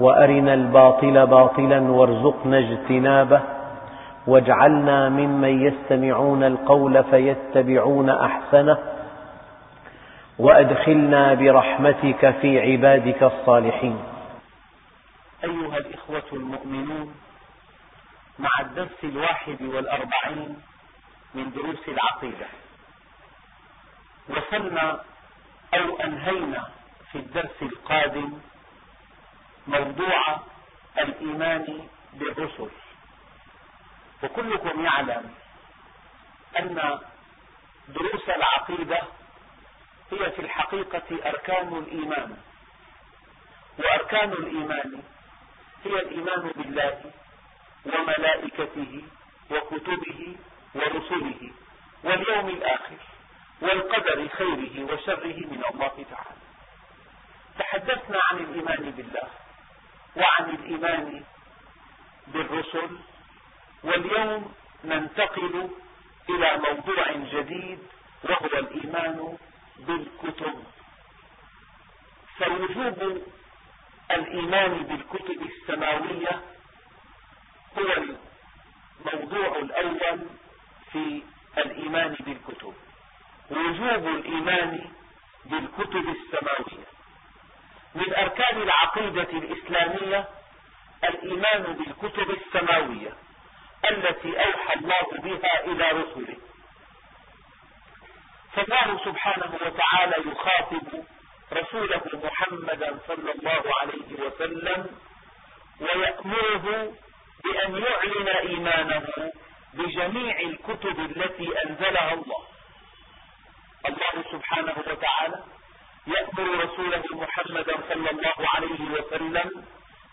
وأرنا الباطل باطلا وارزقنا اجتنابه واجعلنا ممن يستمعون القول فيتبعون أحسنه وأدخلنا برحمتك في عبادك الصالحين. أيها الإخوة المؤمنون مع الدرس الواحد والأربعين من دروس العقيدة وصلنا أو أنهينا في الدرس القادم موضوع الإيمان بالرسل. وكلكم يعلم أن دروس العقيدة هي في الحقيقة أركان الإيمان. وأركان الإيمان هي الإيمان بالله وملائكته وكتبه ورسله واليوم الآخر والقدر خيره وشره من الله تعالى. تحدثنا عن الإيمان بالله. وعن الإيمان بالرسل. واليوم ننتقل إلى موضوع جديد وهو الإيمان بالكتب. فوجوب الإيمان بالكتب السماوية هو الموضوع الأول في الإيمان بالكتب. وجوب الإيمان بالكتب السماوية. من أركان العقيدة الإسلامية الإيمان بالكتب السماوية التي أوحى الله بها إلى رسله. فالله سبحانه وتعالى يخاطب رسوله محمدا صلى الله عليه وسلم ويأمره بأن يعلن إيمانه بجميع الكتب التي أنزلها الله. الله سبحانه وتعالى يأمر رسوله محمدا صلى الله عليه وسلم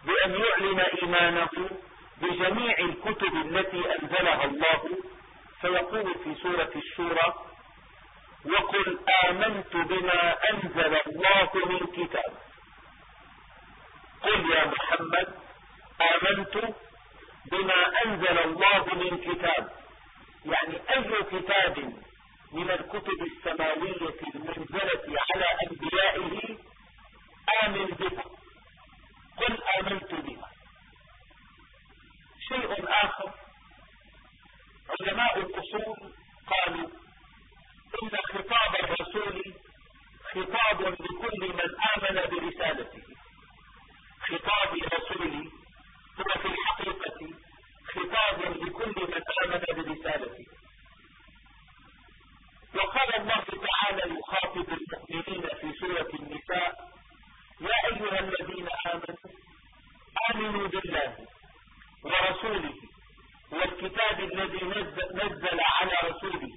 بأن يعلن إيمانه بجميع الكتب التي أنزلها الله. فيقول في سورة الشورى وقل آمنت بما أنزل الله من كتاب. قل يا محمد آمنت بما أنزل الله من كتاب. يعني أي كتاب من الكتب السماوية المنزلة على أنبيائه آمن بها قل آمنت بها شيء آخر. علماء الأصول قالوا إن خطاب الرسول خطاب لكل من آمن برسالته. خطاب الرسول هو في الحقيقة خطاب لكل من آمن برسالته. وقال الله تعالى يخاطب المؤمنين في سورة النساء يا أيها الذين آمنوا آمنوا بالله ورسوله والكتاب الذي نزل على رسوله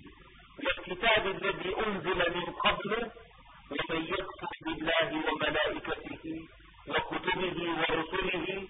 والكتاب الذي أنزل من قبل ومن يكفر بالله وملائكته وكتبه ورسله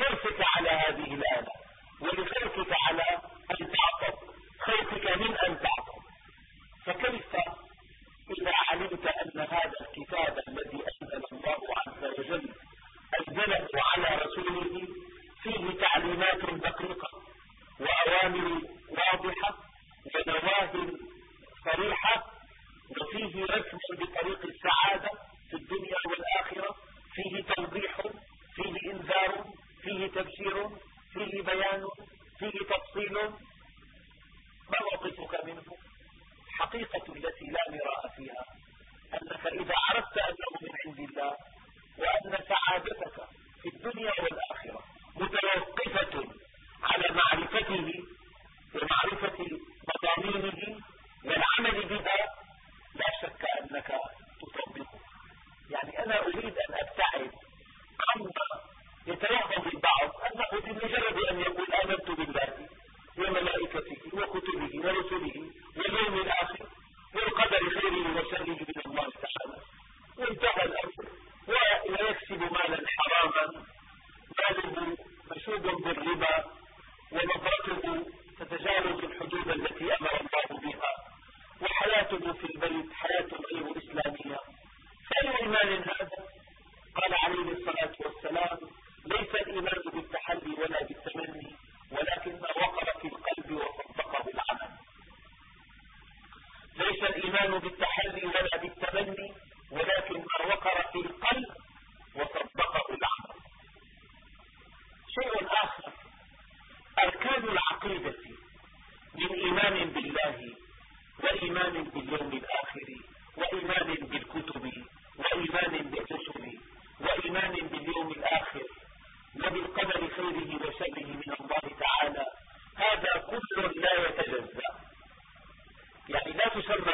لحرصك على هذه الآلة ولحرصك على أن إيمان باليوم الآخر وإيمان بالكتب وإيمان بالرسل وإيمان باليوم الآخر وبالقدر خيره وشره من الله تعالى هذا كل لا يتجزأ. يعني لا تسمى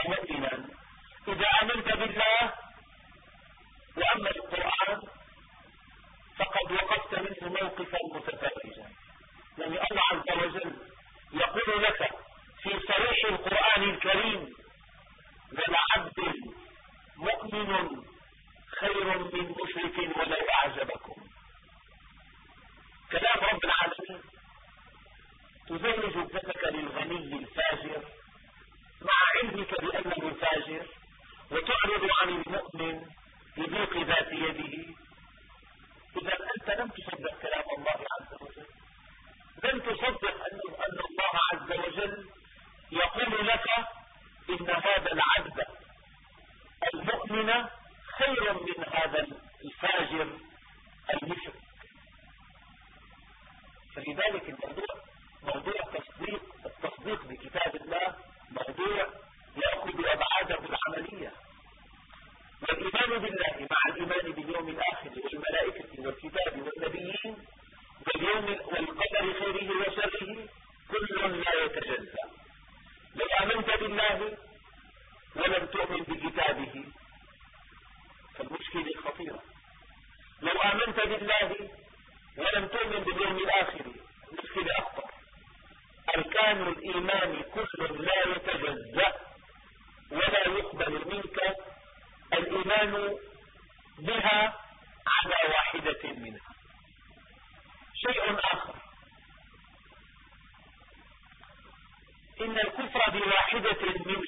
Acho determina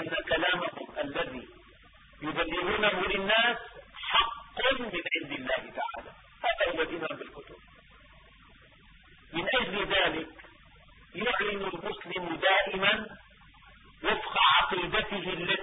أن كلامكم الذي يبلغونه للناس حق من عند الله تعالى. هذا هو الإيمان بالكتب. من أجل ذلك يعلن المسلم دائما وفق عقيدته التي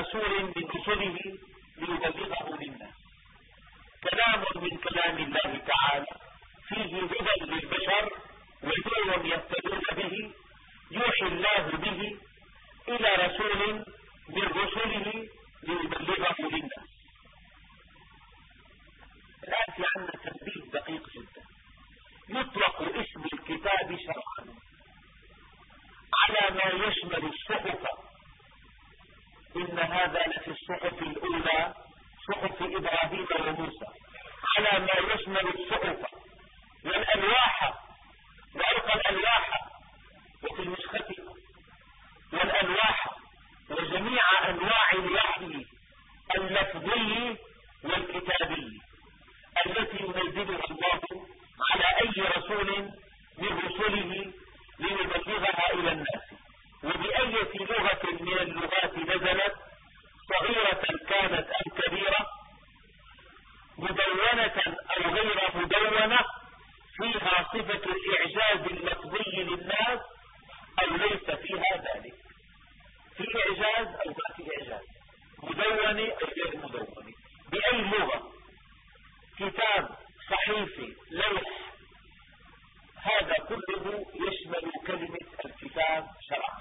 رسول من رسله ليبلغه للناس كلام من كلام الله تعالى. فيه هدى للبشر ودور يهتدون به يوحي الله به إلى رسول من رسله ليبلغه للناس الآن في عندنا تنبيه دقيق جدا. يطلق اسم الكتاب شرعا على ما يشمل الصحف إن هذا لفي الصحف الأولى صحف إبراهيم وموسى. على ما يشمل الصحف والألواح وألقى الألواح وفي النسخة. والألواح وجميع أنواع الوحي اللفظي والكتابي التي ينزلها الله على أي رسول من رسله ليبلغها إلى الناس. وبأية لغة من اللغات نزلت صغيرة كانت أم كبيرة مدونة أو غير مدونة فيها صفة الإعجاز اللفظي للناس أو ليس فيها ذلك. في إعجاز أو ما في إعجاز. مدونة أو غير مدونة. بأي لغة؟ كتاب صحيفة لوح هذا كله يشمل كلمة الكتاب شرعا.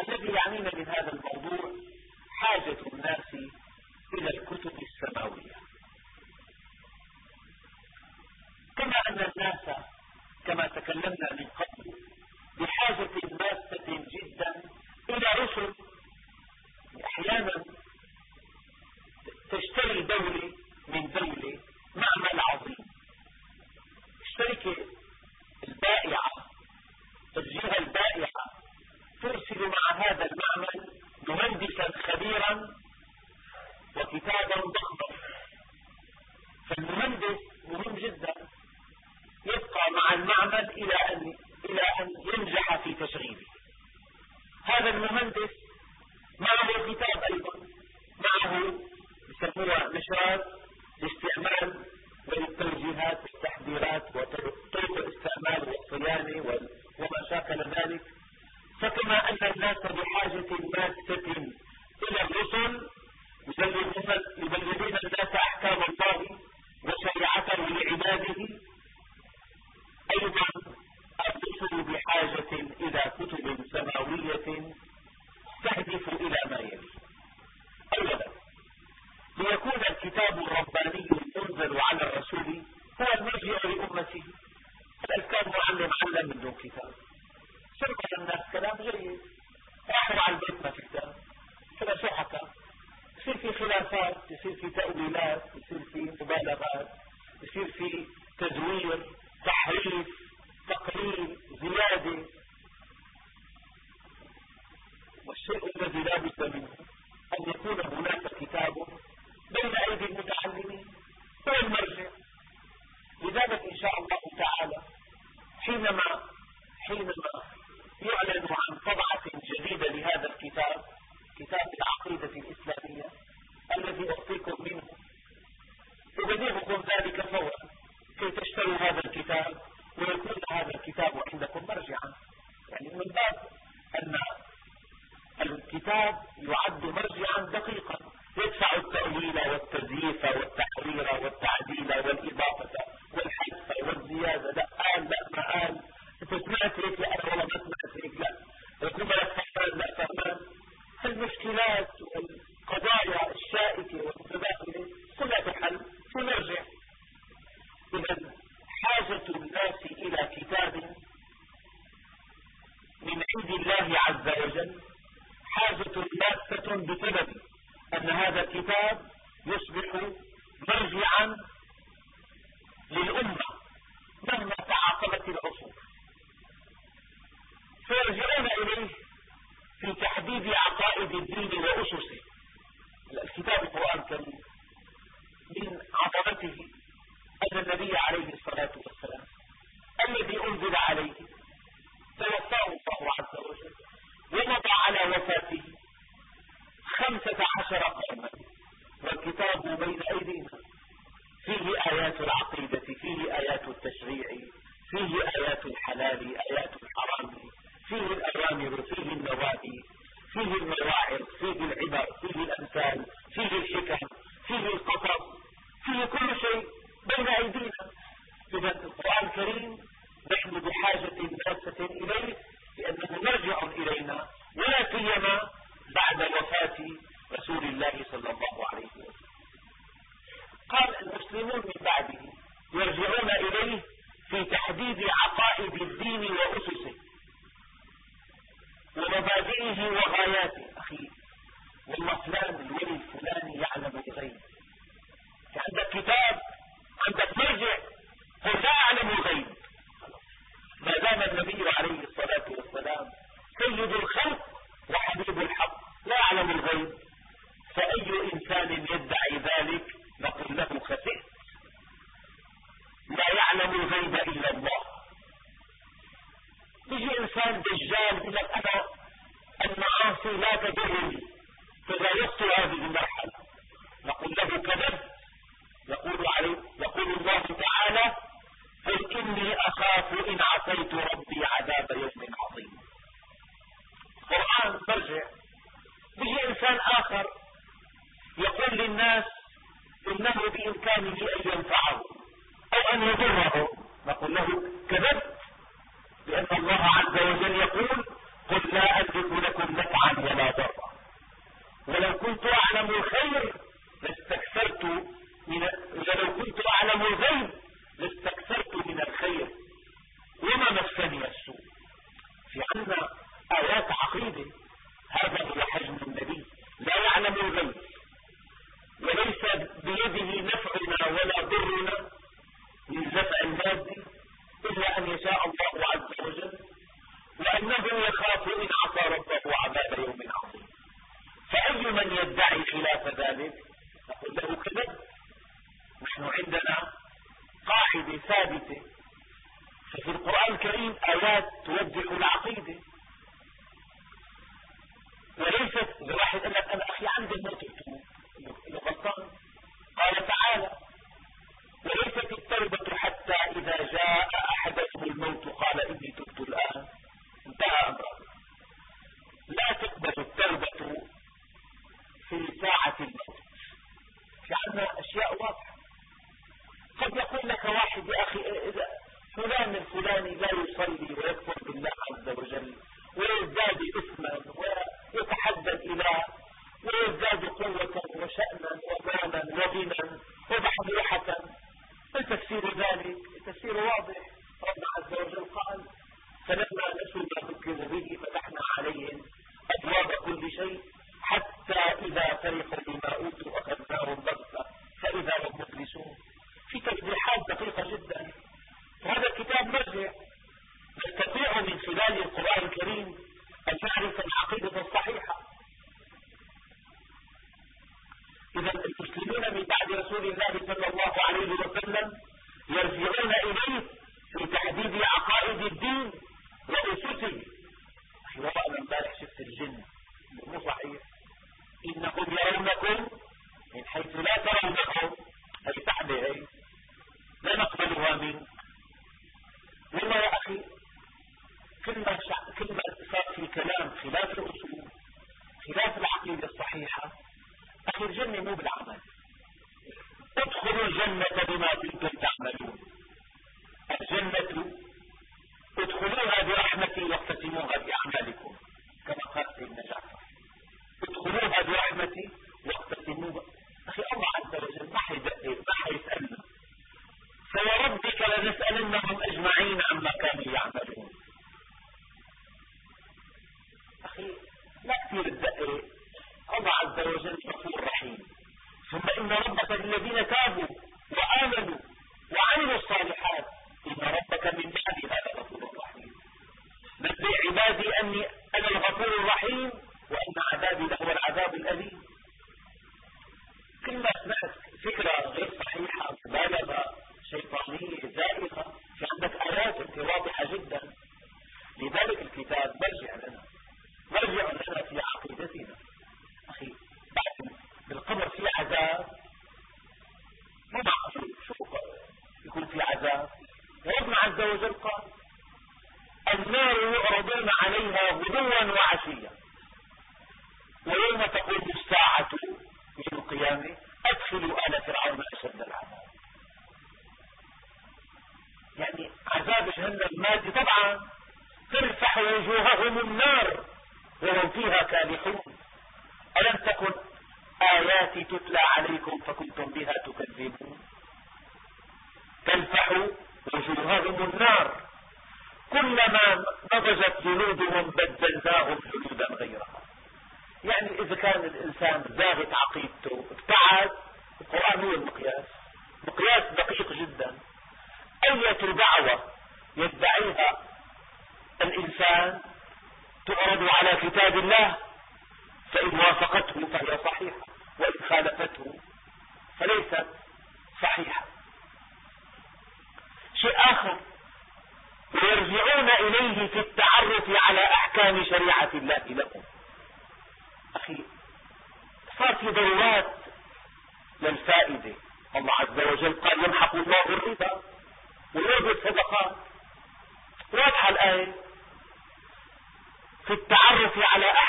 الذي يعنينا من هذا الموضوع حاجة الناس إلى الكتب السماوية. كما أن الناس كما تكلمنا من قبل بحاجة ماسة جدا إلى رسل أحيانا تشتري دولة أن الكتاب يعد مرجعا دقيقا يدفع التأويل والتزييف والتحرير والتعديل والإضافة والحذف والزيادة. لا قال لا ما قال انت سمعت هيك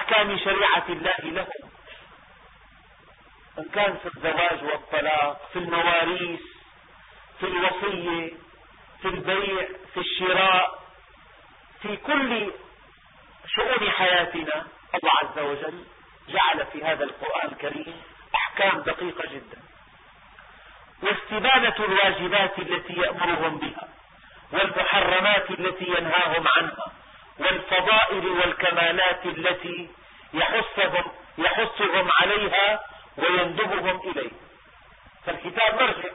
أحكام شريعة الله لهم. إن كان في الزواج والطلاق في المواريث في الوصية في البيع في الشراء في كل شؤون حياتنا الله عز وجل جعل في هذا القرآن الكريم أحكام دقيقة جدا. واستبانة الواجبات التي يأمرهم بها والمحرمات التي ينهاهم عنها. والفضائل والكمالات التي يحثهم, يحثهم عليها ويندبهم إليه. فالكتاب مرجع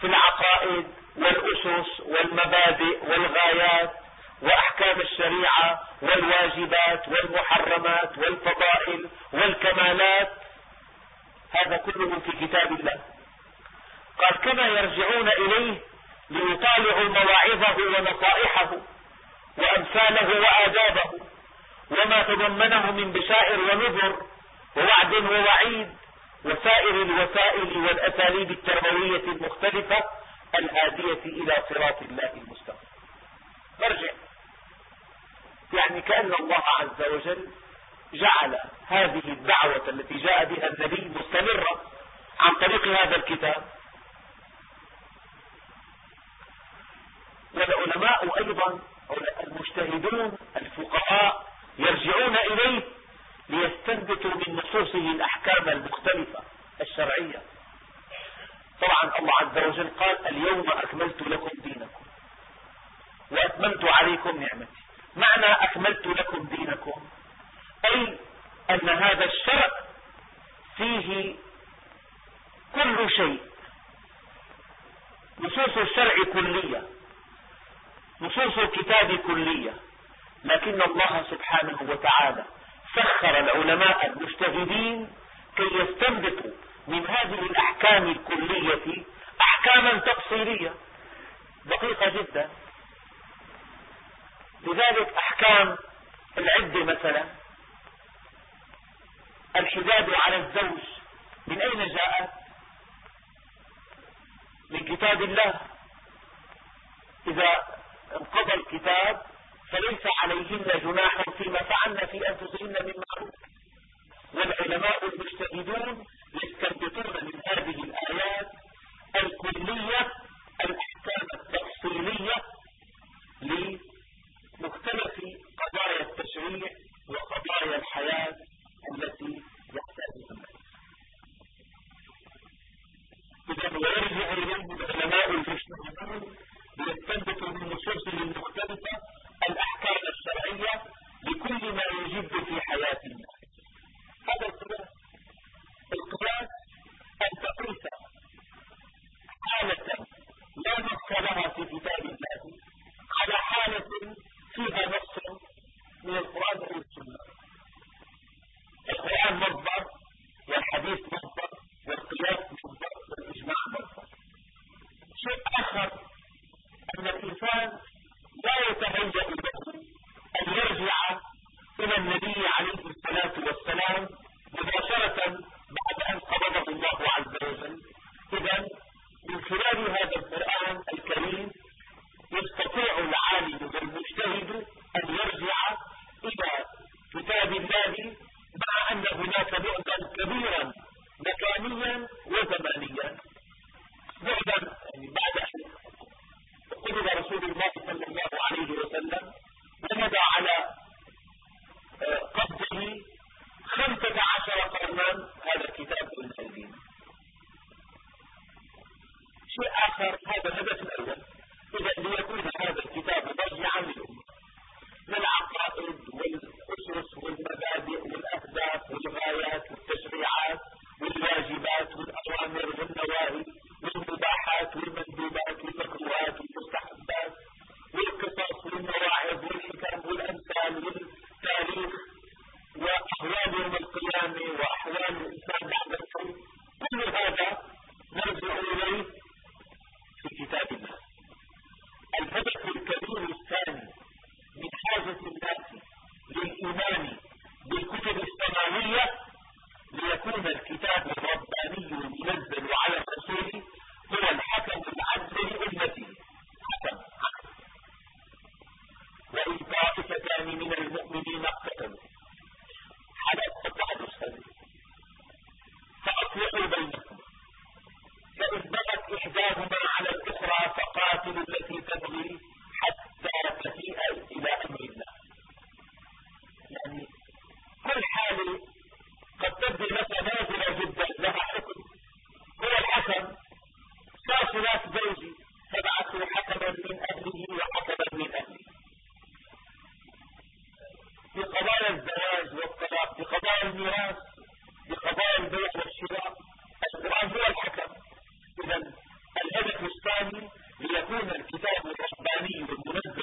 في العقائد والأسس والمبادئ والغايات وأحكام الشريعة والواجبات والمحرمات والفضائل والكمالات. هذا كله في كتاب الله. قال كما يرجعون إليه ليطالعوا مواعظه ونصائحه وأمثاله وآدابه وما تضمنه من بشائر ونذر ووعد ووعيد وسائر الوسائل والأساليب التربوية المختلفة الهادية إلى صراط الله المستقيم. نرجع يعني كأن الله عز وجل جعل هذه الدعوة التي جاء بها النبي مستمرة عن طريق هذا الكتاب. والعلماء أيضا المجتهدون الفقهاء يرجعون إليه ليستنبطوا من نصوصه الأحكام المختلفة الشرعية. طبعا الله عز وجل قال اليوم أكملت لكم دينكم وأتممت عليكم نعمتي. معنى أكملت لكم دينكم؟ أي أن هذا الشرع فيه كل شيء نصوص الشرع كلية. نصوص الكتاب كلية لكن الله سبحانه وتعالى سخر العلماء المجتهدين كي يستنبطوا من هذه الأحكام الكلية أحكاما تفصيلية دقيقة جدا. لذلك أحكام العدة مثلا الحداد على الزوج من أين جاءت؟ من كتاب الله. إذا انقضى الكتاب فليس عليهن جناح فيما فعلن في أنفسهن من معروف. والعلماء المجتهدون يستنبطون من هذه الآيات الكلية الأحكام التفصيلية لمختلف قضايا التشريع وقضايا الحياة التي يحتاجها الناس إذا ويرجع إليه العلماء المجتهدون ليستنبط من المسلسل المختلفة الأحكام الشرعية لكل ما يجد في حياة الناس. هذا القياس القياس أن تقيس حالة لا نص لها في كتاب الله على حالة فيها نص من القرآن والسنة. القرآن مصدر والحديث مصدر والقياس مصدر والإجماع مصدر. شيء آخر أن الإنسان لا يتهيأ له أن يرجع إلى النبي عليه الصلاة والسلام مباشرة بعد أن قبضه الله عز وجل. إذا من خلال هذا القرآن الكريم يستطيع العالم والمجتهد أن يرجع إلى كتاب الله الكتاب الرباني المنزل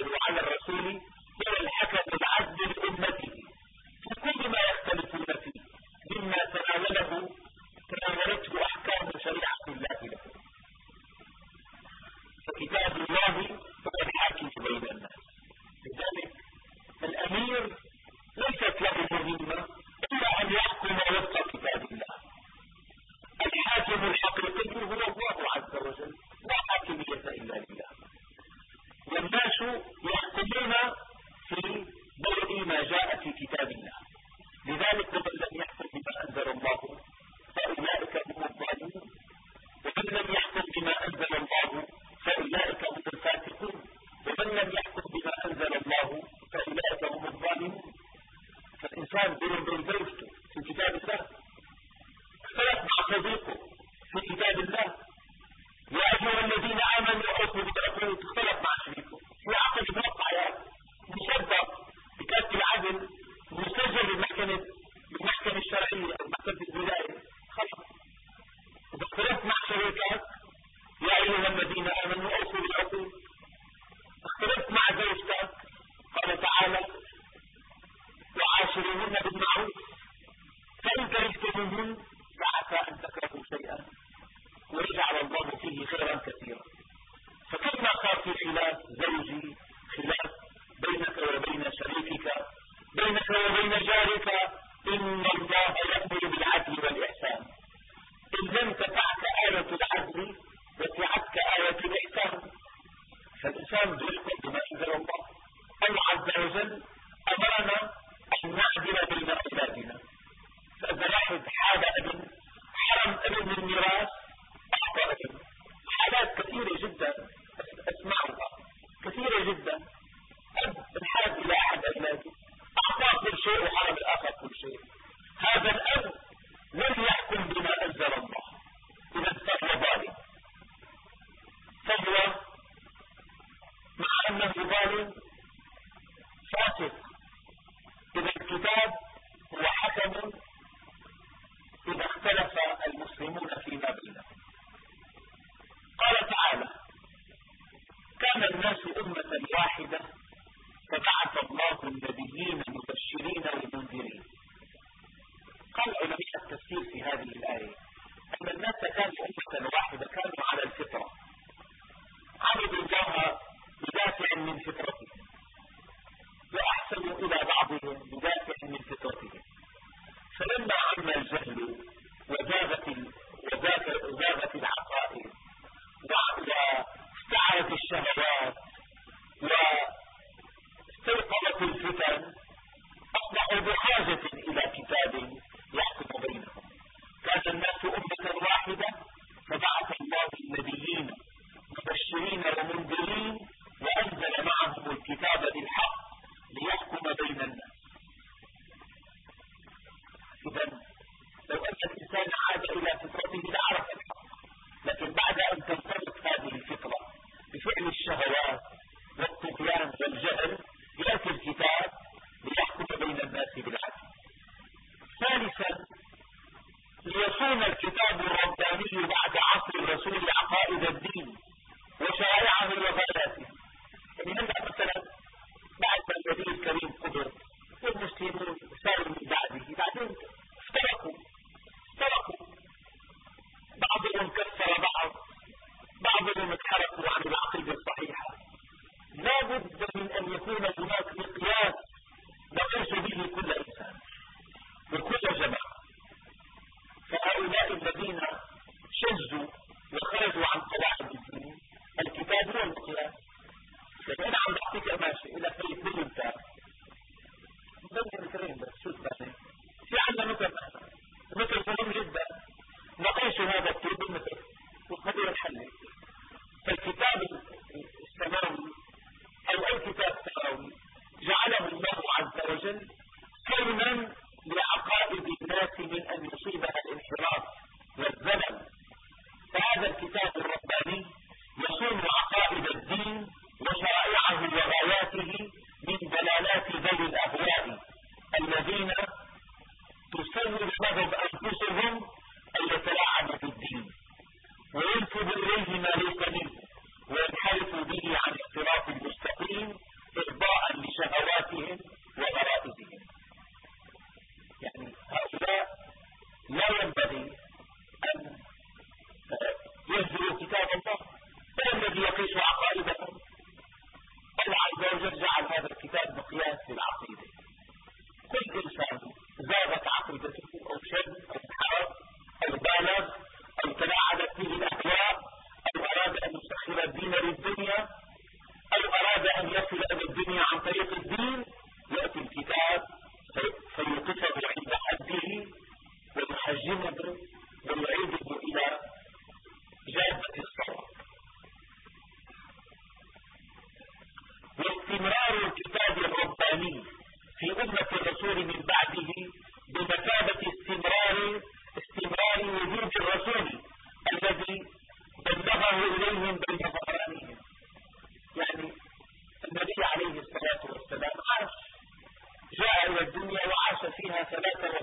يجلب ممعده إلى جادة الصواب واستمرار الكتاب الرباني في أمة الرسول من بعده بمثابة استمرار استمرار وجود الرسول الذي بلغه إليهم بين ظهرانهم. يعني النبي عليه الصلاة والسلام عرش. جاء إلى الدنيا وعاش فيها ثلاثة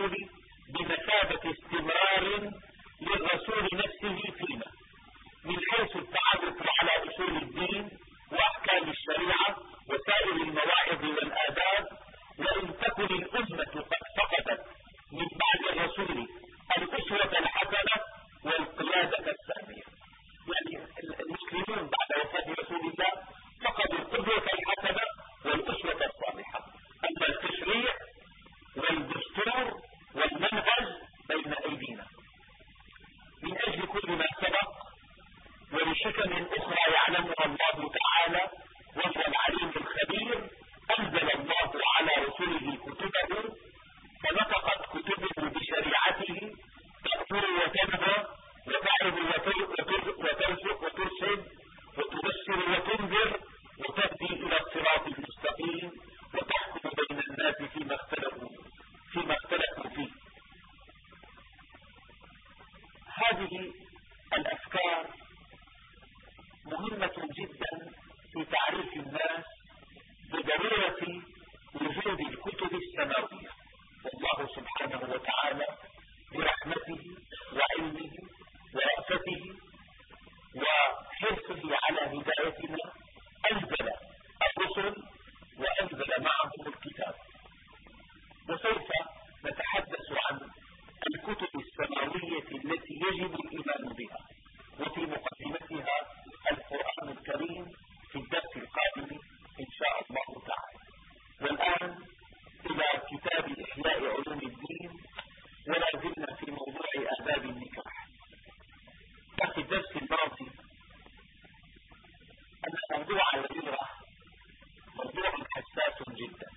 opportunity موضوع عزيزة موضوع حساس جدا.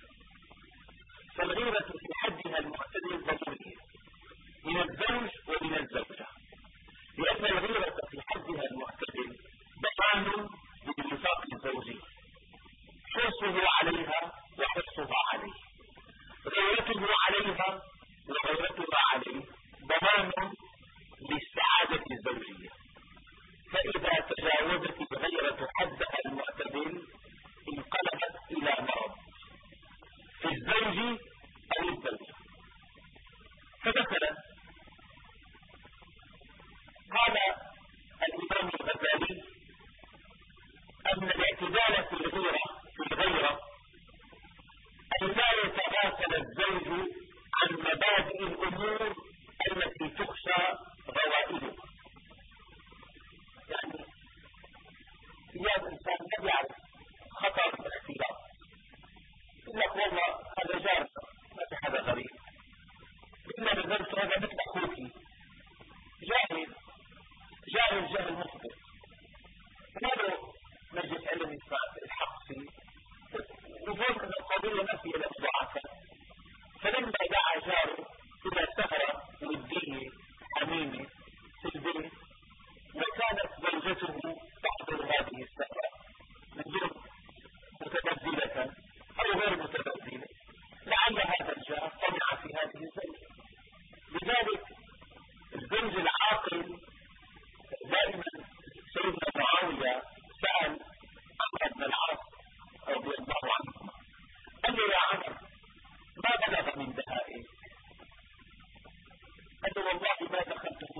قال له والله ما دخلت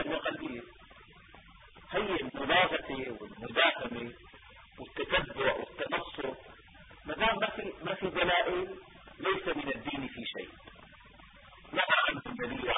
ابن قلبيه هي المباغته والمدافمه والتتبع والتنصر. ما دام ما في ما في دلائل ليس من الدين في شيء. نهى عنه النبي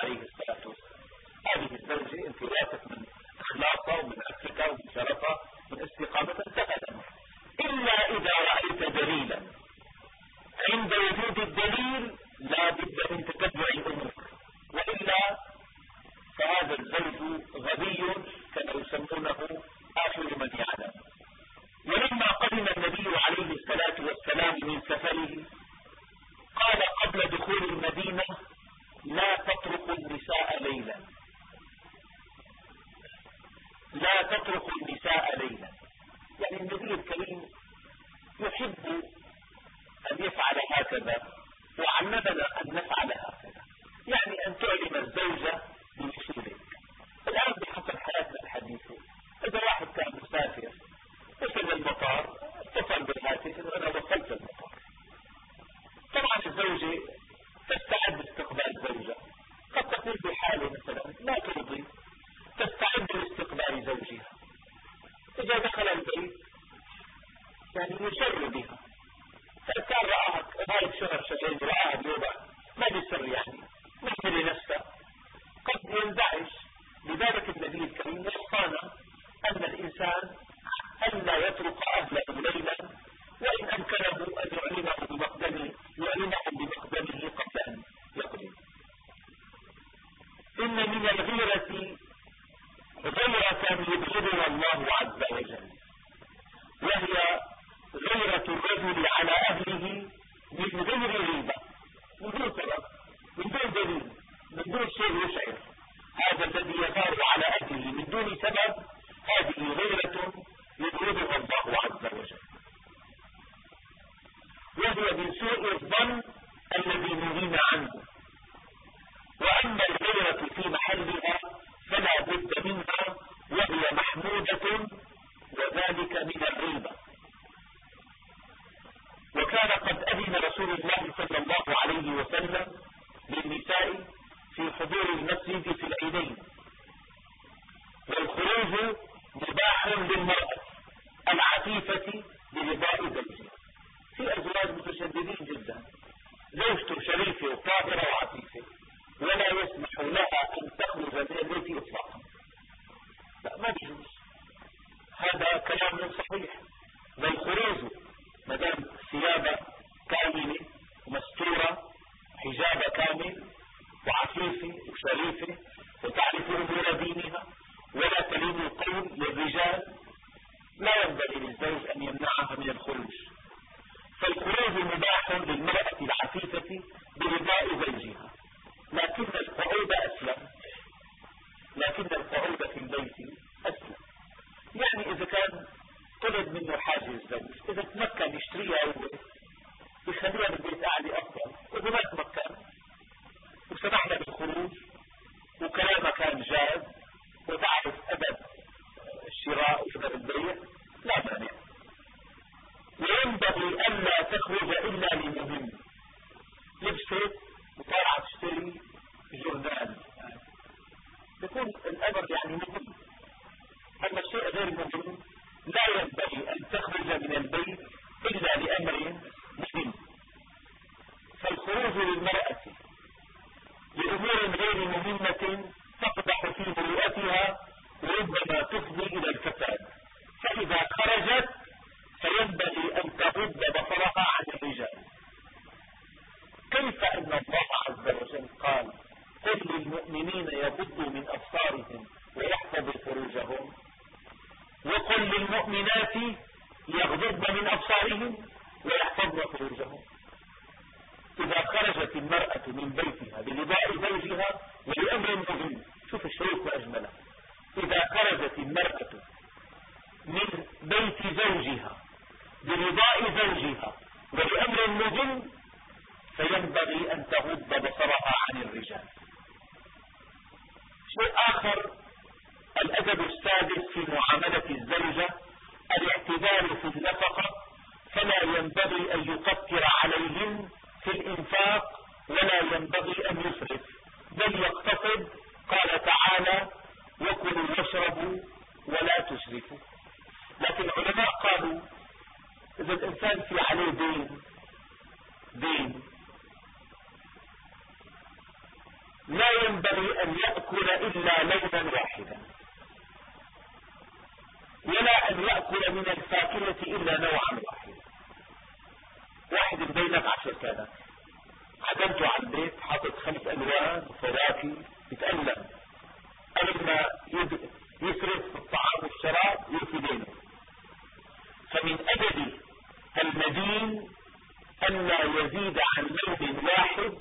يزيد عن نوع واحد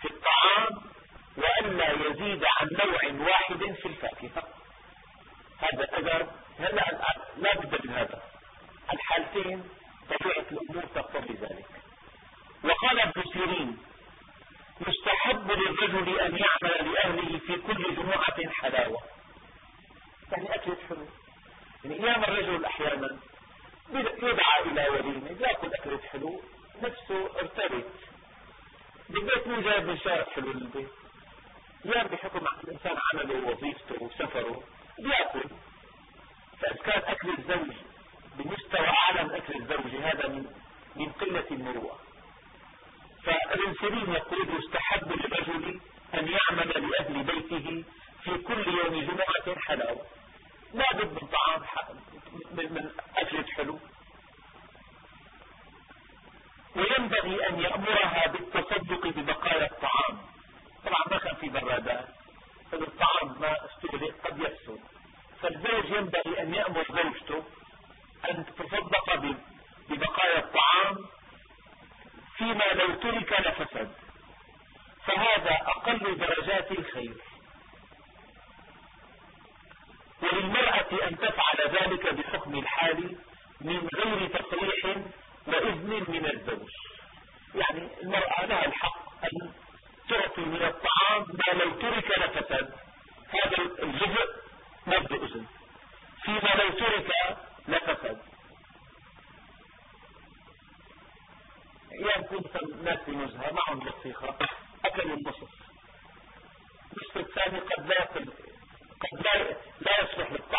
في الطعام وألا يزيد عن نوع واحد في الفاكهة. هذا قدر هذا لا بد من هذا. الحالتين طبيعة الأمور تقتضي ذلك. وقال ابن سيرين يستحب للرجل أن يعمل لأهله في كل جمعة حلاوة. يعني أكل حلو. يعني أيام الرجل أحيانا يدعى إلى وليمة يأكل أكل حلو. نفسه ارتبك بالبيت مو جايب من شارع حلو البيت يا بحكم الإنسان عمله ووظيفته وسفره. بيأكل. فإذا كان أكل الزوج بمستوى أعلى من أكل الزوج هذا من من قلة المروءة فالإنسولين يقول يستحب للرجل أن يعمل لأهل بيته في كل يوم جمعة حلاوة لا بد من طعام من أكلة حلو. وينبغي أن يأمرها بالتصدق ببقايا الطعام. طبعا ما كان في برادات فالطعام ما استهلك قد يفسد فالزوج ينبغي أن يأمر زوجته أن تتصدق ببقايا الطعام فيما لو ترك لفسد. فهذا أقل درجات الخير. وللمرأة أن تفعل ذلك بحكم الحال من غير تصريح وإذن من الزوج يعني المرأة لها الحق أن تعطي من الطعام ما لو ترك لفسد هذا الجزء مد أذن. فيما لو ترك لفسد يكون الناس في نزهة معهم بطيخة أكلوا النصف. النصف الثاني قد لا قد لا لا يصلح للأكل